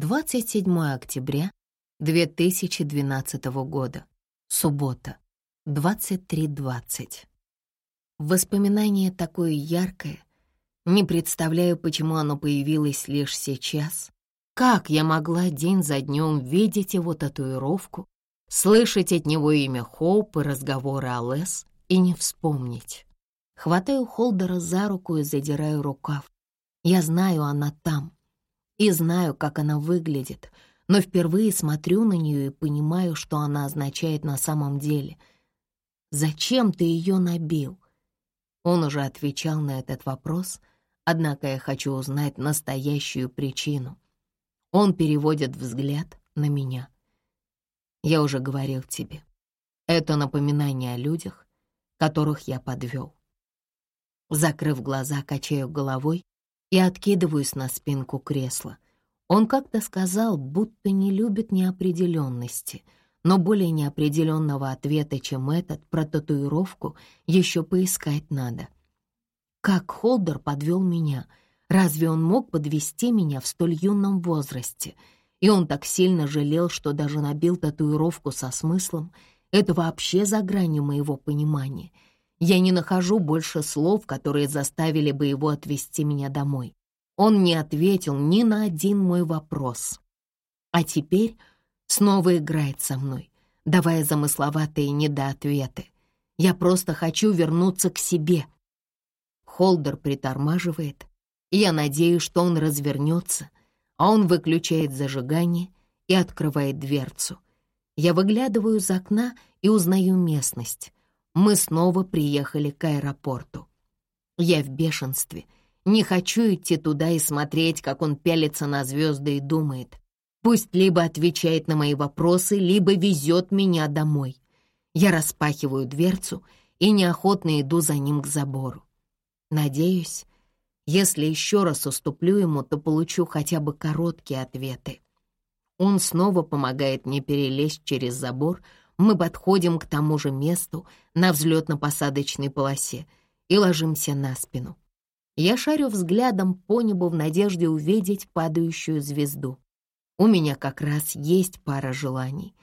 27 октября 2012 года. Суббота. 23.20. Воспоминание такое яркое. Не представляю, почему оно появилось лишь сейчас. Как я могла день за днем видеть его татуировку, слышать от него имя Хоуп и разговоры о Лес и не вспомнить? Хватаю Холдера за руку и задираю рукав. Я знаю, она там, и знаю, как она выглядит, но впервые смотрю на нее и понимаю, что она означает на самом деле. «Зачем ты ее набил?» Он уже отвечал на этот вопрос, однако я хочу узнать настоящую причину. Он переводит взгляд на меня. Я уже говорил тебе. Это напоминание о людях, которых я подвел. Закрыв глаза, качаю головой и откидываюсь на спинку кресла. Он как-то сказал, будто не любит неопределенности, но более неопределенного ответа, чем этот, про татуировку, еще поискать надо. Как Холдер подвел меня? Разве он мог подвести меня в столь юном возрасте? И он так сильно жалел, что даже набил татуировку со смыслом. Это вообще за гранью моего понимания — я не нахожу больше слов, которые заставили бы его отвезти меня домой. Он не ответил ни на один мой вопрос. А теперь снова играет со мной, давая замысловатые недоответы. Я просто хочу вернуться к себе. Холдер притормаживает, я надеюсь, что он развернется, а он выключает зажигание и открывает дверцу. Я выглядываю из окна и узнаю местность мы снова приехали к аэропорту. Я в бешенстве. Не хочу идти туда и смотреть, как он пялится на звезды и думает. Пусть либо отвечает на мои вопросы, либо везет меня домой. Я распахиваю дверцу и неохотно иду за ним к забору. Надеюсь, если еще раз уступлю ему, то получу хотя бы короткие ответы. Он снова помогает мне перелезть через забор, мы подходим к тому же месту на взлетно-посадочной полосе и ложимся на спину. Я шарю взглядом по небу в надежде увидеть падающую звезду. У меня как раз есть пара желаний.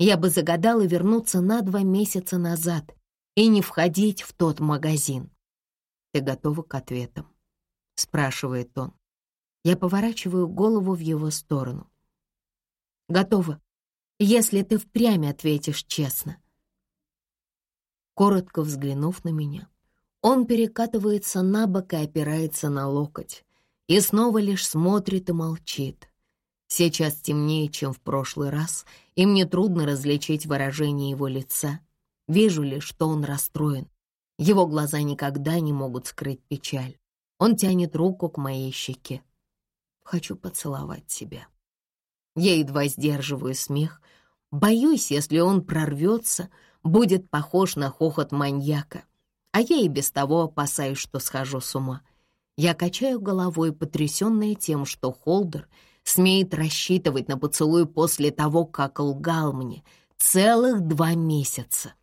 Я бы загадала вернуться на два месяца назад и не входить в тот магазин. «Ты готова к ответам?» — спрашивает он. Я поворачиваю голову в его сторону. «Готова», если ты впрямь ответишь честно. Коротко взглянув на меня, он перекатывается на бок и опирается на локоть, и снова лишь смотрит и молчит. Сейчас темнее, чем в прошлый раз, и мне трудно различить выражение его лица. Вижу лишь, что он расстроен. Его глаза никогда не могут скрыть печаль. Он тянет руку к моей щеке. Хочу поцеловать тебя. Я едва сдерживаю смех. Боюсь, если он прорвется, будет похож на хохот маньяка. А я и без того опасаюсь, что схожу с ума. Я качаю головой, потрясенная тем, что Холдер смеет рассчитывать на поцелуй после того, как лгал мне целых два месяца.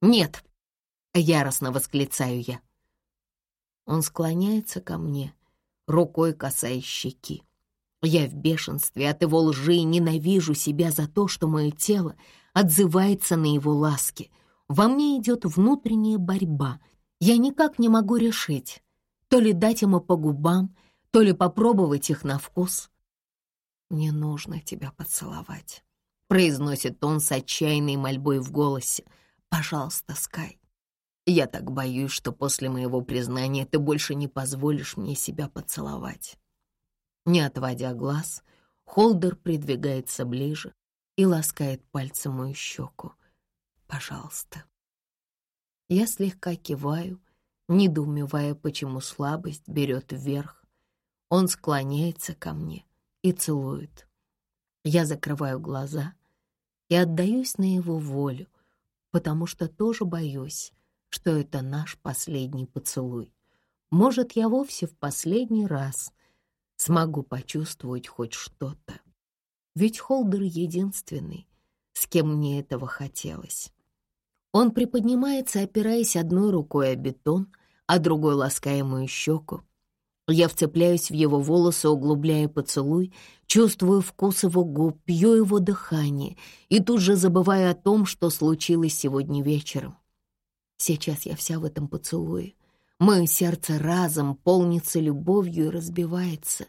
«Нет!» — яростно восклицаю я. Он склоняется ко мне, рукой касаясь щеки. Я в бешенстве от его лжи и ненавижу себя за то, что мое тело отзывается на его ласки. Во мне идет внутренняя борьба. Я никак не могу решить, то ли дать ему по губам, то ли попробовать их на вкус. «Мне нужно тебя поцеловать», — произносит он с отчаянной мольбой в голосе. «Пожалуйста, Скай, я так боюсь, что после моего признания ты больше не позволишь мне себя поцеловать». Не отводя глаз, Холдер придвигается ближе и ласкает пальцем мою щеку. «Пожалуйста». Я слегка киваю, недоумевая, почему слабость берет вверх. Он склоняется ко мне и целует. Я закрываю глаза и отдаюсь на его волю, потому что тоже боюсь, что это наш последний поцелуй. Может, я вовсе в последний раз смогу почувствовать хоть что-то. Ведь Холдер единственный, с кем мне этого хотелось. Он приподнимается, опираясь одной рукой о бетон, а другой лаская мою щеку. Я вцепляюсь в его волосы, углубляя поцелуй, чувствую вкус его губ, пью его дыхание и тут же забываю о том, что случилось сегодня вечером. Сейчас я вся в этом поцелуе. Мое сердце разом полнится любовью и разбивается.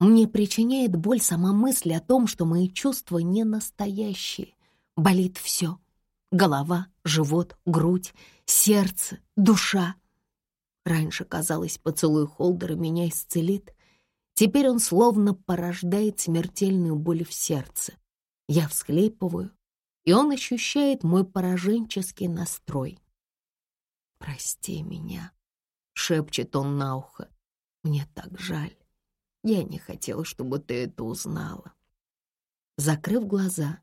Мне причиняет боль сама мысль о том, что мои чувства не настоящие. Болит все. Голова, живот, грудь, сердце, душа — Раньше, казалось, поцелуй Холдера меня исцелит. Теперь он словно порождает смертельную боль в сердце. Я всхлипываю, и он ощущает мой пораженческий настрой. «Прости меня», — шепчет он на ухо. «Мне так жаль. Я не хотела, чтобы ты это узнала». Закрыв глаза,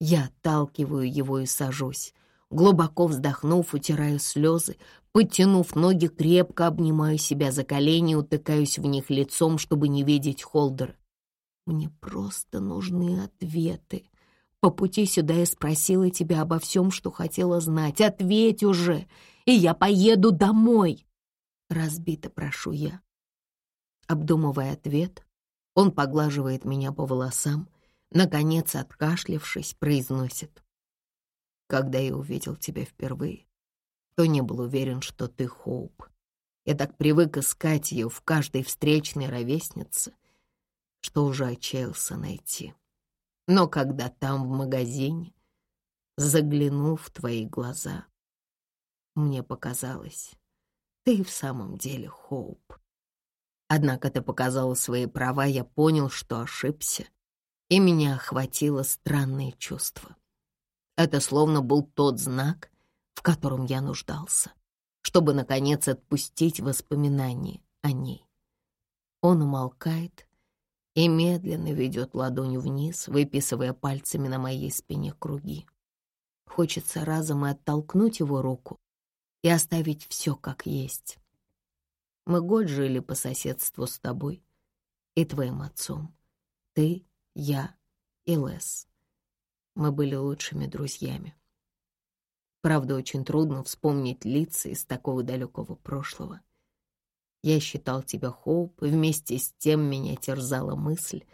я отталкиваю его и сажусь. Глубоко вздохнув, утираю слезы, подтянув ноги, крепко обнимаю себя за колени утыкаюсь в них лицом, чтобы не видеть Холдера. Мне просто нужны ответы. По пути сюда я спросила тебя обо всем, что хотела знать. Ответь уже, и я поеду домой. Разбито прошу я. Обдумывая ответ, он поглаживает меня по волосам, наконец, откашлившись, произносит когда я увидел тебя впервые, то не был уверен, что ты Хоуп. Я так привык искать ее в каждой встречной ровеснице, что уже отчаялся найти. Но когда там, в магазине, заглянул в твои глаза, мне показалось, ты в самом деле Хоуп. Однако ты показала свои права, я понял, что ошибся, и меня охватило странное чувство. Это словно был тот знак, в котором я нуждался, чтобы, наконец, отпустить воспоминания о ней. Он умолкает и медленно ведет ладонь вниз, выписывая пальцами на моей спине круги. Хочется разом и оттолкнуть его руку и оставить все как есть. Мы год жили по соседству с тобой и твоим отцом. Ты, я и Лес. Мы были лучшими друзьями. Правда, очень трудно вспомнить лица из такого далекого прошлого. Я считал тебя Хоуп, и вместе с тем меня терзала мысль,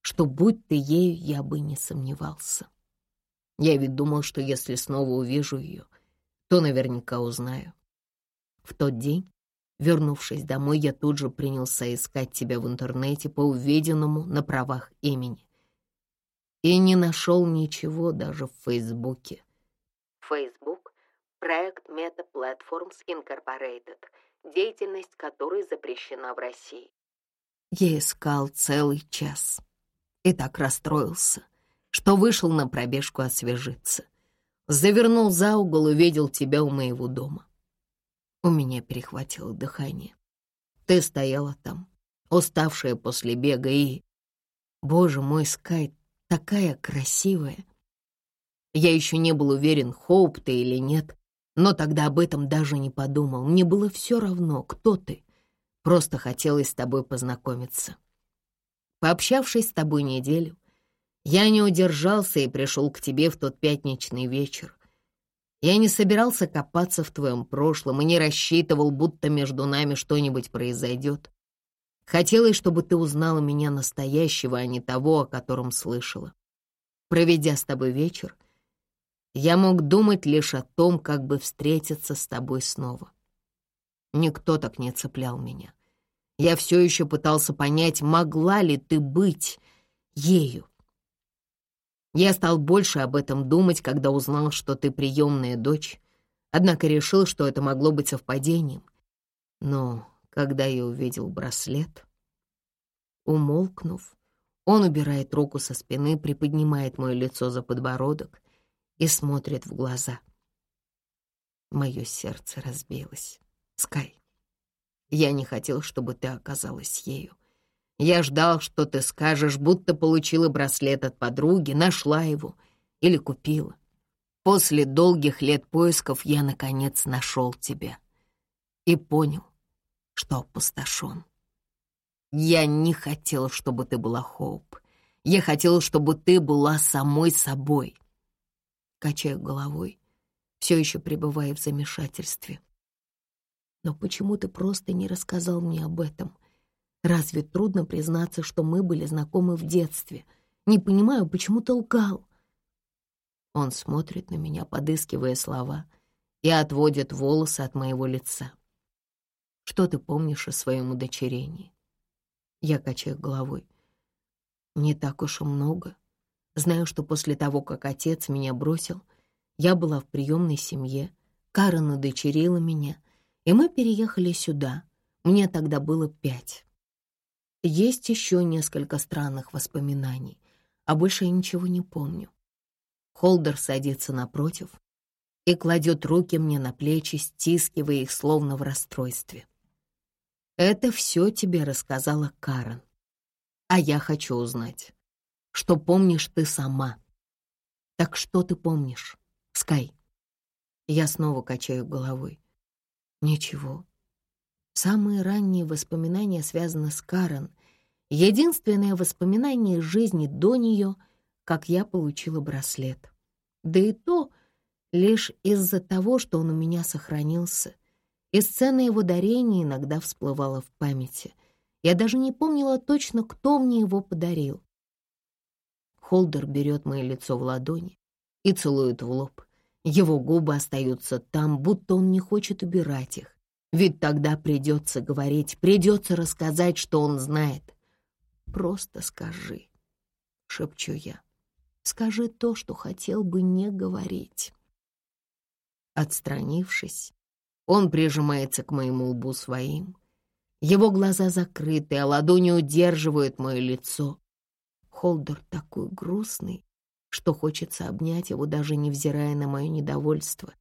что, будь ты ею, я бы не сомневался. Я ведь думал, что если снова увижу ее, то наверняка узнаю. В тот день, вернувшись домой, я тут же принялся искать тебя в интернете по увиденному на правах имени и не нашел ничего даже в Фейсбуке. Facebook — проект Meta Platforms Incorporated, деятельность которой запрещена в России. Я искал целый час и так расстроился, что вышел на пробежку освежиться. Завернул за угол и видел тебя у моего дома. У меня перехватило дыхание. Ты стояла там, уставшая после бега, и... Боже мой, Скай, такая красивая. Я еще не был уверен, Хоуп ты или нет, но тогда об этом даже не подумал. Мне было все равно, кто ты. Просто хотелось с тобой познакомиться. Пообщавшись с тобой неделю, я не удержался и пришел к тебе в тот пятничный вечер. Я не собирался копаться в твоем прошлом и не рассчитывал, будто между нами что-нибудь произойдет. Хотелось, чтобы ты узнала меня настоящего, а не того, о котором слышала. Проведя с тобой вечер, я мог думать лишь о том, как бы встретиться с тобой снова. Никто так не цеплял меня. Я все еще пытался понять, могла ли ты быть ею. Я стал больше об этом думать, когда узнал, что ты приемная дочь, однако решил, что это могло быть совпадением. Но когда я увидел браслет. Умолкнув, он убирает руку со спины, приподнимает мое лицо за подбородок и смотрит в глаза. Мое сердце разбилось. Скай, я не хотел, чтобы ты оказалась ею. Я ждал, что ты скажешь, будто получила браслет от подруги, нашла его или купила. После долгих лет поисков я, наконец, нашел тебя и понял, что опустошен. Я не хотел, чтобы ты была Хоуп. Я хотел, чтобы ты была самой собой. Качаю головой, все еще пребывая в замешательстве. Но почему ты просто не рассказал мне об этом? Разве трудно признаться, что мы были знакомы в детстве? Не понимаю, почему ты лгал?» Он смотрит на меня, подыскивая слова, и отводит волосы от моего лица. «Что ты помнишь о своем удочерении?» Я качаю головой. «Не так уж и много. Знаю, что после того, как отец меня бросил, я была в приемной семье, Карен удочерила меня, и мы переехали сюда. Мне тогда было пять. Есть еще несколько странных воспоминаний, а больше я ничего не помню. Холдер садится напротив и кладет руки мне на плечи, стискивая их словно в расстройстве. «Это все тебе рассказала Карен. А я хочу узнать, что помнишь ты сама. Так что ты помнишь, Скай?» Я снова качаю головой. «Ничего. Самые ранние воспоминания связаны с Карен. Единственное воспоминание жизни до нее, как я получила браслет. Да и то лишь из-за того, что он у меня сохранился. И сцена его дарения иногда всплывала в памяти. Я даже не помнила точно, кто мне его подарил. Холдер берет мое лицо в ладони и целует в лоб. Его губы остаются там, будто он не хочет убирать их. Ведь тогда придется говорить, придется рассказать, что он знает. Просто скажи, — шепчу я. Скажи то, что хотел бы не говорить. Отстранившись, он прижимается к моему лбу своим. Его глаза закрыты, а ладони удерживают мое лицо. Холдер такой грустный, что хочется обнять его, даже невзирая на мое недовольство.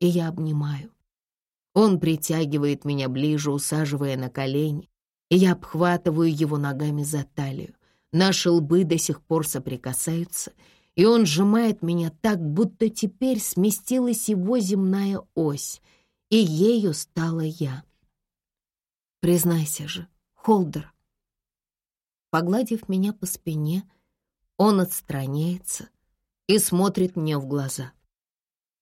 И я обнимаю. Он притягивает меня ближе, усаживая на колени, и я обхватываю его ногами за талию. Наши лбы до сих пор соприкасаются, и он сжимает меня так, будто теперь сместилась его земная ось, и ею стала я. Признайся же, Холдер. Погладив меня по спине, он отстраняется и смотрит мне в глаза.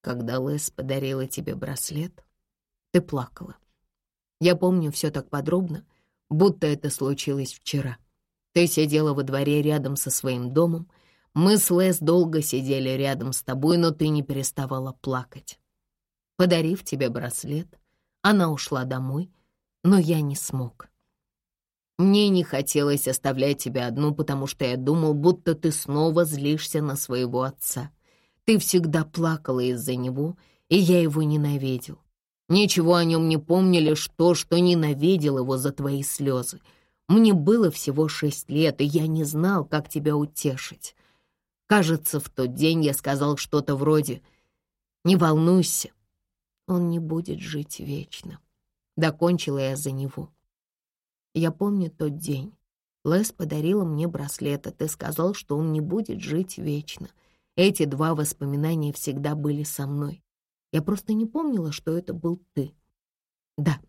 Когда Лес подарила тебе браслет, ты плакала. Я помню все так подробно, будто это случилось вчера. Ты сидела во дворе рядом со своим домом. Мы с Лес долго сидели рядом с тобой, но ты не переставала плакать. Подарив тебе браслет, она ушла домой, но я не смог. Мне не хотелось оставлять тебя одну, потому что я думал, будто ты снова злишься на своего отца. Ты всегда плакала из-за него, и я его ненавидел. Ничего о нем не помнили, что, что ненавидел его за твои слезы. Мне было всего шесть лет, и я не знал, как тебя утешить. Кажется, в тот день я сказал что-то вроде «Не волнуйся, он не будет жить вечно». Докончила я за него. Я помню тот день. Лес подарила мне браслет, а ты сказал, что он не будет жить вечно. Эти два воспоминания всегда были со мной. Я просто не помнила, что это был ты. Да,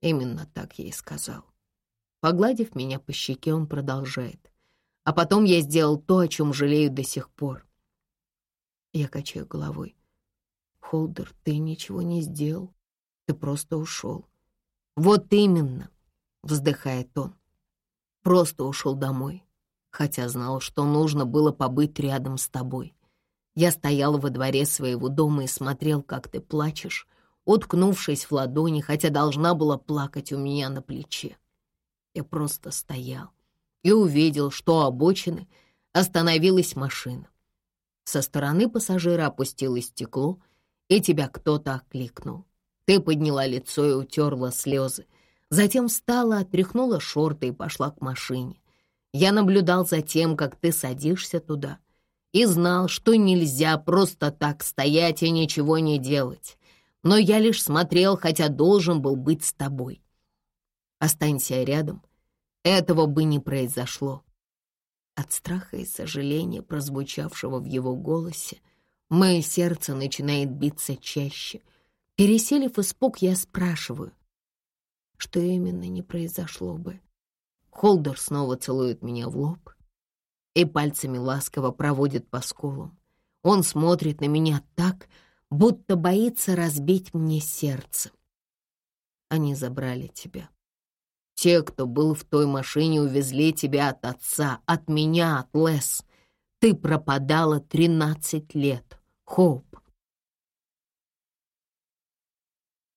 именно так я и сказал. Погладив меня по щеке, он продолжает. А потом я сделал то, о чем жалею до сих пор. Я качаю головой. Холдер, ты ничего не сделал. Ты просто ушел. Вот именно, вздыхает он. Просто ушел домой, хотя знал, что нужно было побыть рядом с тобой. Я стоял во дворе своего дома и смотрел, как ты плачешь, уткнувшись в ладони, хотя должна была плакать у меня на плече. Я просто стоял и увидел, что у обочины остановилась машина. Со стороны пассажира опустилось стекло, и тебя кто-то окликнул. Ты подняла лицо и утерла слезы. Затем встала, оттряхнула шорты и пошла к машине. Я наблюдал за тем, как ты садишься туда — и знал, что нельзя просто так стоять и ничего не делать. Но я лишь смотрел, хотя должен был быть с тобой. Останься рядом, этого бы не произошло. От страха и сожаления, прозвучавшего в его голосе, мое сердце начинает биться чаще. Переселив испуг, я спрашиваю, что именно не произошло бы. Холдер снова целует меня в лоб — и пальцами ласково проводит по скулам. Он смотрит на меня так, будто боится разбить мне сердце. Они забрали тебя. Те, кто был в той машине, увезли тебя от отца, от меня, от Лес. Ты пропадала тринадцать лет. Хоуп,